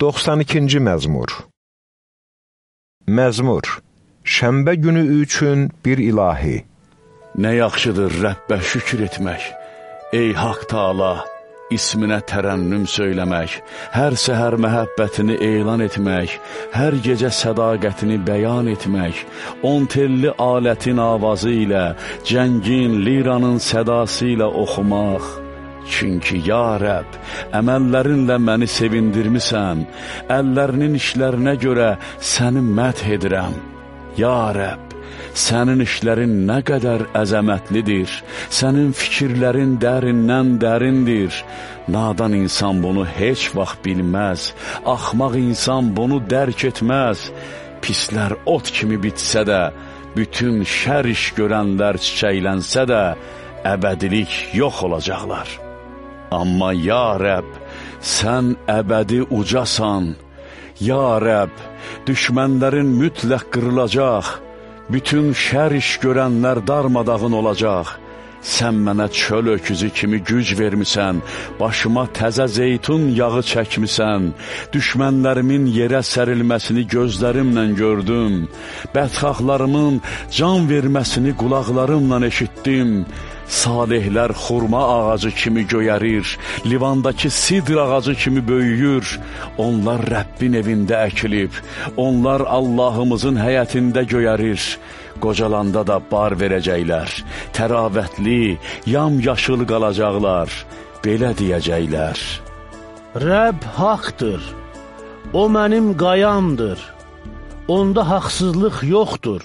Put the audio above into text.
92-ci məzmur. Məzmur Şəmbə günü üçün bir ilahi. Nə yaxşıdır Rəbbə şükür etmək, ey haqq taala, isminə tərənnüm söyləmək, hər səhər məhəbbətini elan etmək, hər gecə sədaqətini bəyan etmək, on telli alətin avazı ilə, cəngin, liranın sədası ilə oxumaq, Çünki, ya Rəb, əməllərinlə məni sevindirmisən, əllərinin işlərinə görə səni məth edirəm. Ya Rəb, sənin işlərin nə qədər əzəmətlidir, sənin fikirlərin dərindən dərindir. Nadan insan bunu heç vaxt bilməz, axmaq insan bunu dərk etməz. Pislər ot kimi bitsə də, bütün şər iş görənlər çiçəylənsə də, əbədilik yox olacaqlar. Amma ya Rəbb, sən əbədi ucasan. Ya Rəbb, düşmənlərin mütləq qırılacaq. Bütün şər iş görənlər darmadağın olacaq. Sən mənə çöl öküzü kimi güc vermisən, başıma təzə zeytun yağı çəkmisən, düşmənlərimin yerə sərilməsini gözlərimlə gördüm, bədxahlarımın can verməsini qulaqlarımla eşitdim, Salihlər xurma ağacı kimi göyərir, livandakı sidr ağacı kimi böyüyür. Onlar Rəbbin evində əkilib, onlar Allahımızın həyətində göyərir. Qocalanda da bar verəcəklər, təravətli, yam-yaşıl qalacaqlar. Belə deyəcəklər. Rəbb haqdır, o mənim qayamdır, onda haqsızlıq yoxdur.